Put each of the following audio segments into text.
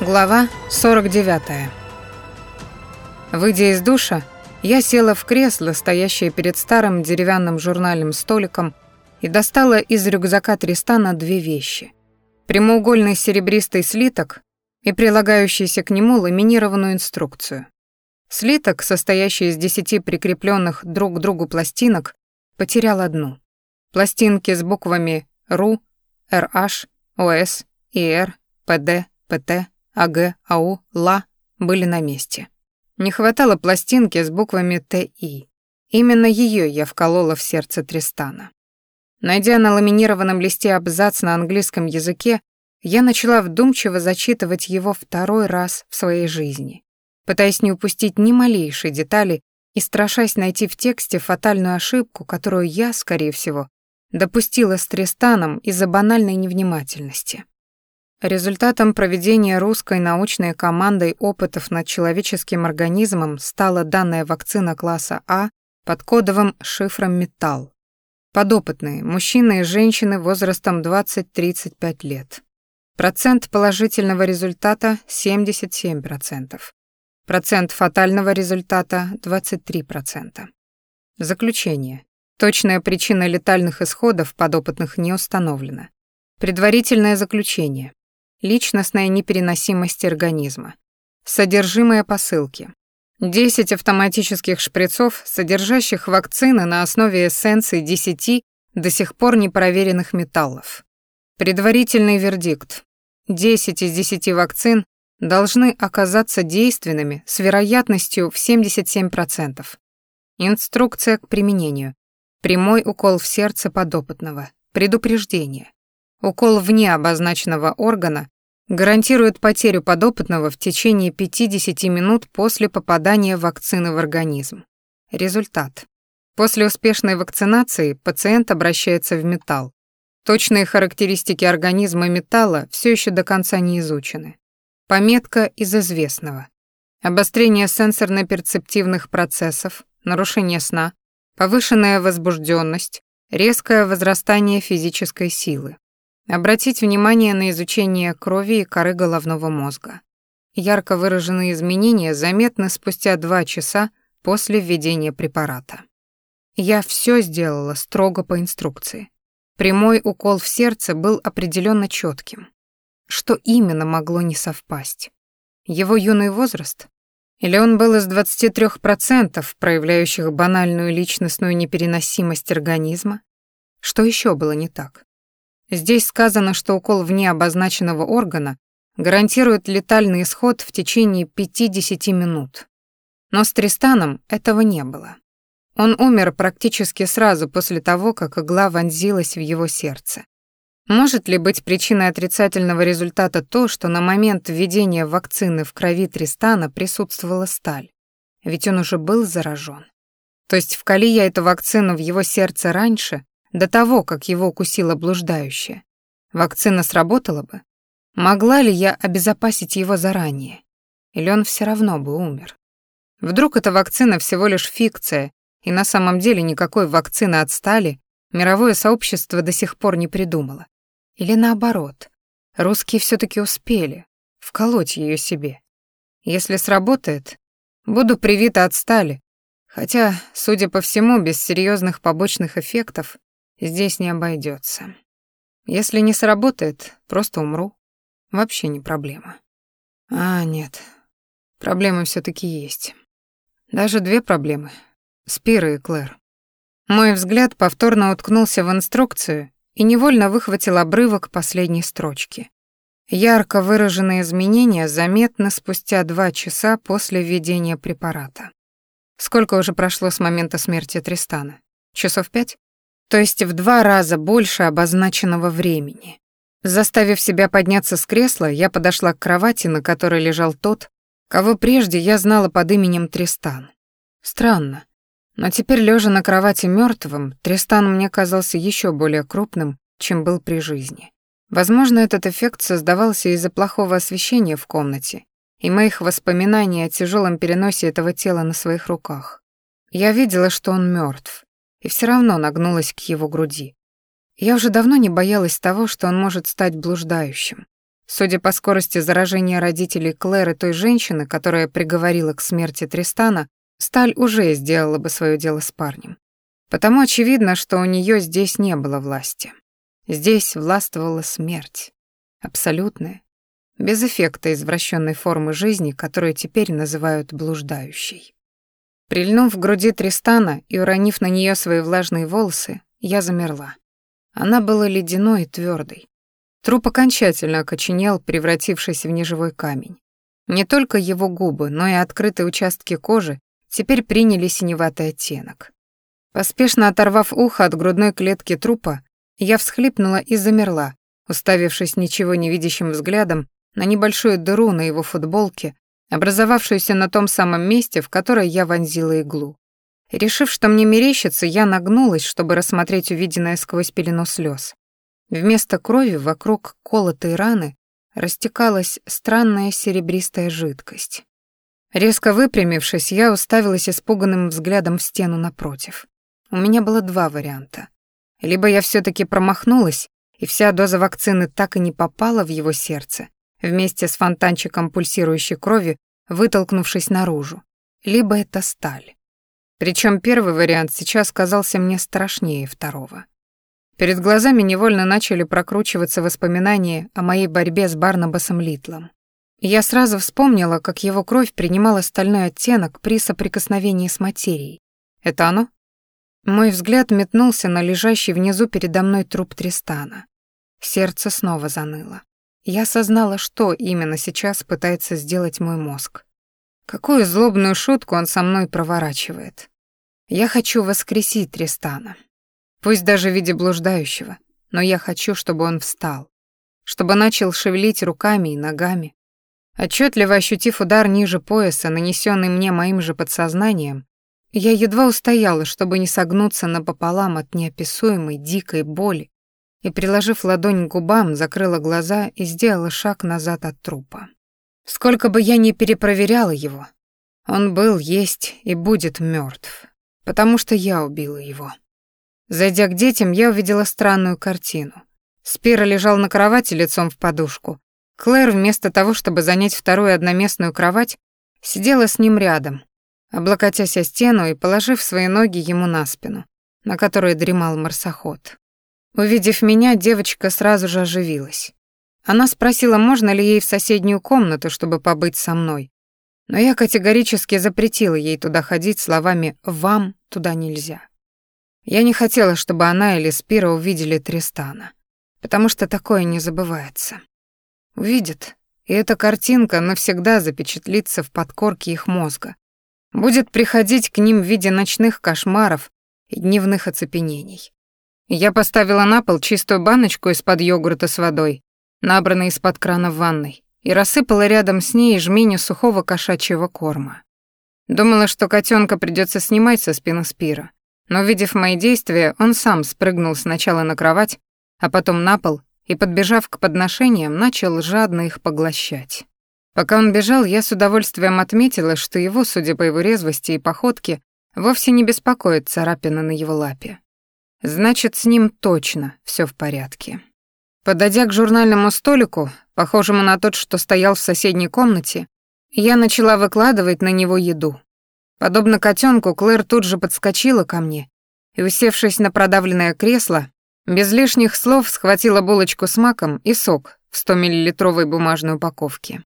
Глава 49. Выйдя из душа, я села в кресло, стоящее перед старым деревянным журнальным столиком, и достала из рюкзака Тристана две вещи. Прямоугольный серебристый слиток и прилагающийся к нему ламинированную инструкцию. Слиток, состоящий из десяти прикрепленных друг к другу пластинок, потерял одну. Пластинки с буквами РУ, РH, ОС, ИР, ПД, ПТ, АГ, АУ, ЛА были на месте. Не хватало пластинки с буквами ТИ. Именно ее я вколола в сердце Тристана. Найдя на ламинированном листе абзац на английском языке, я начала вдумчиво зачитывать его второй раз в своей жизни, пытаясь не упустить ни малейшей детали и страшась найти в тексте фатальную ошибку, которую я, скорее всего, допустила с Тристаном из-за банальной невнимательности. Результатом проведения русской научной командой опытов над человеческим организмом стала данная вакцина класса А под кодовым шифром «Металл». Подопытные – мужчины и женщины возрастом 20-35 лет. Процент положительного результата – 77%. Процент фатального результата – 23%. Заключение. Точная причина летальных исходов подопытных не установлена. Предварительное заключение. Личностная непереносимость организма. Содержимое посылки. 10 автоматических шприцов, содержащих вакцины на основе эссенции 10 до сих пор непроверенных металлов. Предварительный вердикт. 10 из 10 вакцин должны оказаться действенными с вероятностью в 77%. Инструкция к применению. Прямой укол в сердце подопытного. Предупреждение. Укол вне обозначенного органа гарантирует потерю подопытного в течение 50 минут после попадания вакцины в организм. Результат. После успешной вакцинации пациент обращается в металл. Точные характеристики организма металла все еще до конца не изучены. Пометка из известного. Обострение сенсорно-перцептивных процессов, нарушение сна, повышенная возбужденность, резкое возрастание физической силы. Обратить внимание на изучение крови и коры головного мозга. Ярко выраженные изменения заметны спустя два часа после введения препарата. Я все сделала строго по инструкции. Прямой укол в сердце был определенно четким. Что именно могло не совпасть? Его юный возраст? Или он был из 23%, проявляющих банальную личностную непереносимость организма? Что еще было не так? Здесь сказано, что укол вне обозначенного органа гарантирует летальный исход в течение 50 минут. Но с Тристаном этого не было. Он умер практически сразу после того, как игла вонзилась в его сердце. Может ли быть причиной отрицательного результата то, что на момент введения вакцины в крови Тристана присутствовала сталь? Ведь он уже был заражен. То есть вкали я эту вакцину в его сердце раньше, до того, как его укусила блуждающая. Вакцина сработала бы? Могла ли я обезопасить его заранее? Или он все равно бы умер? Вдруг эта вакцина всего лишь фикция, и на самом деле никакой вакцины от стали мировое сообщество до сих пор не придумало. Или наоборот, русские все таки успели вколоть ее себе. Если сработает, буду привита от стали, хотя, судя по всему, без серьезных побочных эффектов здесь не обойдется. Если не сработает, просто умру. Вообще не проблема. А, нет. Проблемы все таки есть. Даже две проблемы. Спира и Клэр. Мой взгляд повторно уткнулся в инструкцию и невольно выхватил обрывок последней строчки. Ярко выраженные изменения заметны спустя два часа после введения препарата. Сколько уже прошло с момента смерти Тристана? Часов пять? То есть в два раза больше обозначенного времени. Заставив себя подняться с кресла, я подошла к кровати, на которой лежал тот, кого прежде я знала под именем Тристан. Странно, но теперь, лежа на кровати мертвым, Тристан мне казался еще более крупным, чем был при жизни. Возможно, этот эффект создавался из-за плохого освещения в комнате и моих воспоминаний о тяжелом переносе этого тела на своих руках. Я видела, что он мертв, и все равно нагнулась к его груди. Я уже давно не боялась того, что он может стать блуждающим. Судя по скорости заражения родителей Клэр и той женщины, которая приговорила к смерти Тристана, Сталь уже сделала бы свое дело с парнем. Потому очевидно, что у нее здесь не было власти. Здесь властвовала смерть. Абсолютная. Без эффекта извращенной формы жизни, которую теперь называют блуждающей. Прильнув к груди Тристана и уронив на нее свои влажные волосы, я замерла. Она была ледяной и твердой. Труп окончательно окоченел, превратившись в неживой камень. Не только его губы, но и открытые участки кожи теперь приняли синеватый оттенок. Поспешно оторвав ухо от грудной клетки трупа, я всхлипнула и замерла, уставившись ничего не видящим взглядом на небольшую дыру на его футболке, образовавшуюся на том самом месте, в которое я вонзила иглу. Решив, что мне мерещится, я нагнулась, чтобы рассмотреть увиденное сквозь пелену слез. Вместо крови вокруг колотой раны растекалась странная серебристая жидкость. Резко выпрямившись, я уставилась испуганным взглядом в стену напротив. У меня было два варианта. Либо я все таки промахнулась, и вся доза вакцины так и не попала в его сердце, вместе с фонтанчиком пульсирующей крови, вытолкнувшись наружу. Либо это сталь. Причем первый вариант сейчас казался мне страшнее второго. Перед глазами невольно начали прокручиваться воспоминания о моей борьбе с Барнабасом Литлом. Я сразу вспомнила, как его кровь принимала стальной оттенок при соприкосновении с материей. Это оно? Мой взгляд метнулся на лежащий внизу передо мной труп Тристана. Сердце снова заныло. Я осознала, что именно сейчас пытается сделать мой мозг. Какую злобную шутку он со мной проворачивает. Я хочу воскресить Тристана. Пусть даже в виде блуждающего, но я хочу, чтобы он встал, чтобы начал шевелить руками и ногами, Отчетливо ощутив удар ниже пояса, нанесенный мне моим же подсознанием, я едва устояла, чтобы не согнуться напополам от неописуемой дикой боли, и, приложив ладонь к губам, закрыла глаза и сделала шаг назад от трупа. Сколько бы я ни перепроверяла его, он был, есть и будет мертв, потому что я убила его. Зайдя к детям, я увидела странную картину. Спира лежал на кровати лицом в подушку, Клэр вместо того, чтобы занять вторую одноместную кровать, сидела с ним рядом, облокотясь о стену и положив свои ноги ему на спину, на которой дремал марсоход. Увидев меня, девочка сразу же оживилась. Она спросила, можно ли ей в соседнюю комнату, чтобы побыть со мной. Но я категорически запретила ей туда ходить словами «вам туда нельзя». Я не хотела, чтобы она или Спира увидели Тристана, потому что такое не забывается. Увидят, и эта картинка навсегда запечатлится в подкорке их мозга. Будет приходить к ним в виде ночных кошмаров и дневных оцепенений. Я поставила на пол чистую баночку из-под йогурта с водой, набранной из-под крана в ванной, и рассыпала рядом с ней жменю сухого кошачьего корма. Думала, что котенка придется снимать со спины Спира, но, увидев мои действия, он сам спрыгнул сначала на кровать, а потом на пол и, подбежав к подношениям, начал жадно их поглощать. Пока он бежал, я с удовольствием отметила, что его, судя по его резвости и походке, вовсе не беспокоит царапина на его лапе. Значит, с ним точно все в порядке. Подойдя к журнальному столику, похожему на тот, что стоял в соседней комнате, я начала выкладывать на него еду. Подобно котенку, Клэр тут же подскочила ко мне и, усевшись на продавленное кресло, без лишних слов схватила булочку с маком и сок в 100-миллилитровой бумажной упаковке.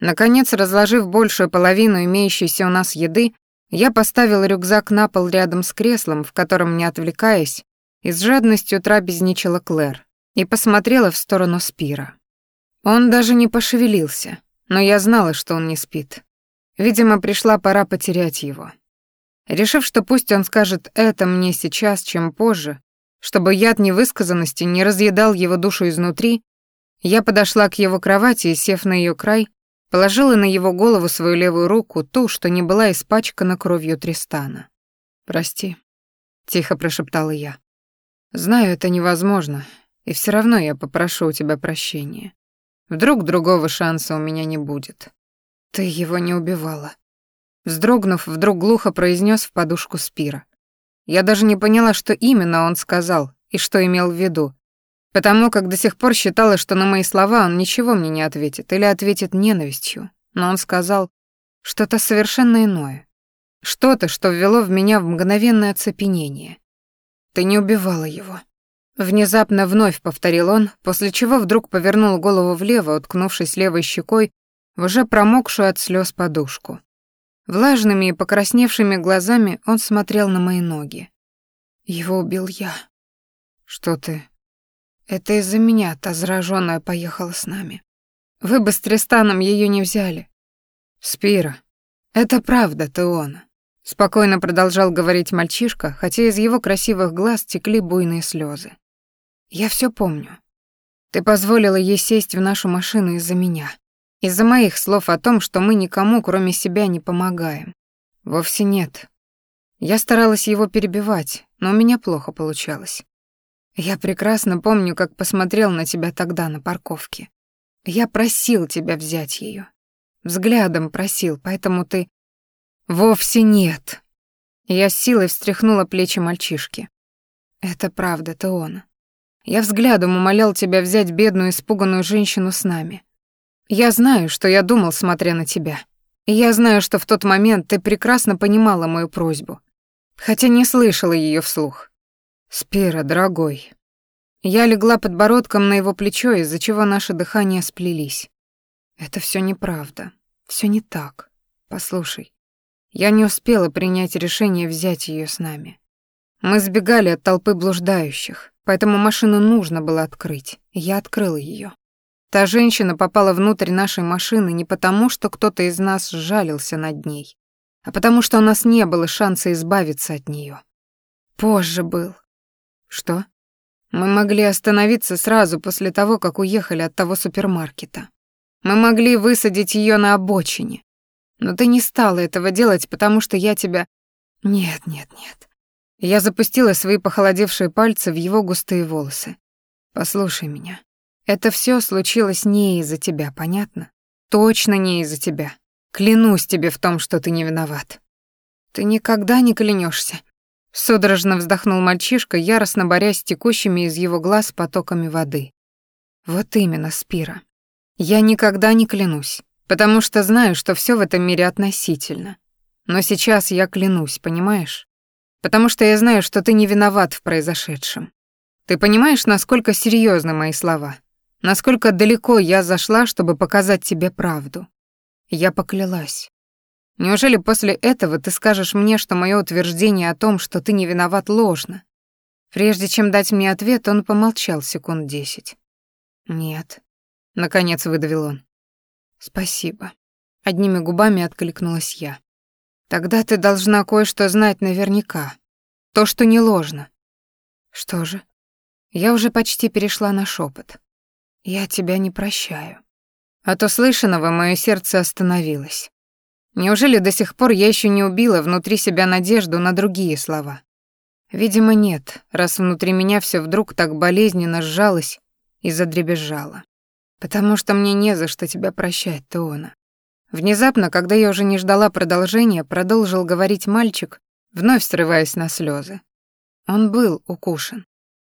Наконец, разложив большую половину имеющейся у нас еды, я поставил рюкзак на пол рядом с креслом, в котором, не отвлекаясь, и с жадностью трапезничала Клэр, и посмотрела в сторону Спира. Он даже не пошевелился, но я знала, что он не спит. Видимо, пришла пора потерять его. Решив, что пусть он скажет это мне сейчас, чем позже, чтобы яд невысказанности не разъедал его душу изнутри, я подошла к его кровати и, сев на ее край, положила на его голову свою левую руку, ту, что не была испачкана кровью Тристана. «Прости», — тихо прошептала я. «Знаю, это невозможно, и все равно я попрошу у тебя прощения. Вдруг другого шанса у меня не будет. Ты его не убивала». Вздрогнув, вдруг глухо произнес в подушку Спира. Я даже не поняла, что именно он сказал и что имел в виду. Потому как до сих пор считала, что на мои слова он ничего мне не ответит или ответит ненавистью. Но он сказал что-то совершенно иное. Что-то, что ввело в меня в мгновенное оцепенение. Ты не убивала его. Внезапно вновь повторил он, после чего вдруг повернул голову влево, уткнувшись левой щекой в уже промокшую от слез подушку. Влажными и покрасневшими глазами он смотрел на мои ноги. Его убил я. Что ты? Это из-за меня та заражённая поехала с нами. Вы бы с Тристаном её не взяли. Спира. Это правда, ты он. Спокойно продолжал говорить мальчишка, хотя из его красивых глаз текли буйные слезы. Я все помню. Ты позволила ей сесть в нашу машину из-за меня. Из-за моих слов о том, что мы никому, кроме себя, не помогаем. Вовсе нет. Я старалась его перебивать, но у меня плохо получалось. Я прекрасно помню, как посмотрел на тебя тогда на парковке. Я просил тебя взять ее. Взглядом просил, поэтому ты... Вовсе нет. Я силой встряхнула плечи мальчишки. Это правда, ты он. Я взглядом умолял тебя взять бедную испуганную женщину с нами. Я знаю, что я думал, смотря на тебя. И я знаю, что в тот момент ты прекрасно понимала мою просьбу, хотя не слышала ее вслух. Спира, дорогой. Я легла подбородком на его плечо, из-за чего наши дыхания сплелись. Это все неправда. все не так. Послушай, я не успела принять решение взять ее с нами. Мы сбегали от толпы блуждающих, поэтому машину нужно было открыть. Я открыла ее. Та женщина попала внутрь нашей машины не потому, что кто-то из нас сжалился над ней, а потому что у нас не было шанса избавиться от нее. Позже был. Что? Мы могли остановиться сразу после того, как уехали от того супермаркета. Мы могли высадить ее на обочине. Но ты не стала этого делать, потому что я тебя... Нет, нет, нет. Я запустила свои похолодевшие пальцы в его густые волосы. Послушай меня. Это все случилось не из-за тебя, понятно? Точно не из-за тебя. Клянусь тебе в том, что ты не виноват. Ты никогда не клянешься. Судорожно вздохнул мальчишка, яростно борясь с текущими из его глаз потоками воды. Вот именно, Спира. Я никогда не клянусь, потому что знаю, что все в этом мире относительно. Но сейчас я клянусь, понимаешь? Потому что я знаю, что ты не виноват в произошедшем. Ты понимаешь, насколько серьезны мои слова? Насколько далеко я зашла, чтобы показать тебе правду. Я поклялась. Неужели после этого ты скажешь мне, что мое утверждение о том, что ты не виноват, ложно? Прежде чем дать мне ответ, он помолчал секунд десять. Нет, наконец выдавил он. Спасибо. Одними губами откликнулась я. Тогда ты должна кое-что знать наверняка. То, что не ложно. Что же? Я уже почти перешла на шепот. Я тебя не прощаю. От услышанного мое сердце остановилось. Неужели до сих пор я еще не убила внутри себя надежду на другие слова? Видимо, нет, раз внутри меня все вдруг так болезненно сжалось и задребезжало. Потому что мне не за что тебя прощать, Теона. Внезапно, когда я уже не ждала продолжения, продолжил говорить мальчик, вновь срываясь на слезы. Он был укушен.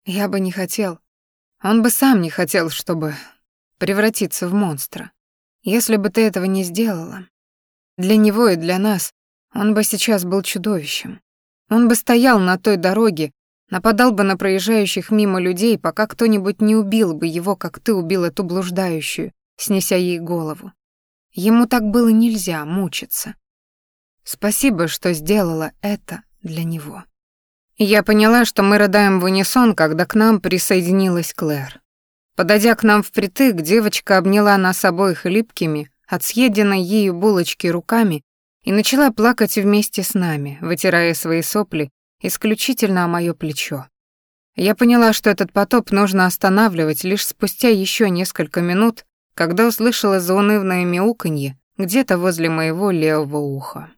Я бы не хотел, он бы сам не хотел, чтобы превратиться в монстра. Если бы ты этого не сделала, для него и для нас он бы сейчас был чудовищем. Он бы стоял на той дороге, нападал бы на проезжающих мимо людей, пока кто-нибудь не убил бы его, как ты убил эту блуждающую, снеся ей голову. Ему так было нельзя мучиться. Спасибо, что сделала это для него. Я поняла, что мы рыдаем в унисон, когда к нам присоединилась Клэр. Подойдя к нам впритык, девочка обняла нас обоих липкими, от съеденной ею булочки руками и начала плакать вместе с нами, вытирая свои сопли исключительно о моё плечо. Я поняла, что этот потоп нужно останавливать лишь спустя еще несколько минут, когда услышала заунывное мяуканье где-то возле моего левого уха.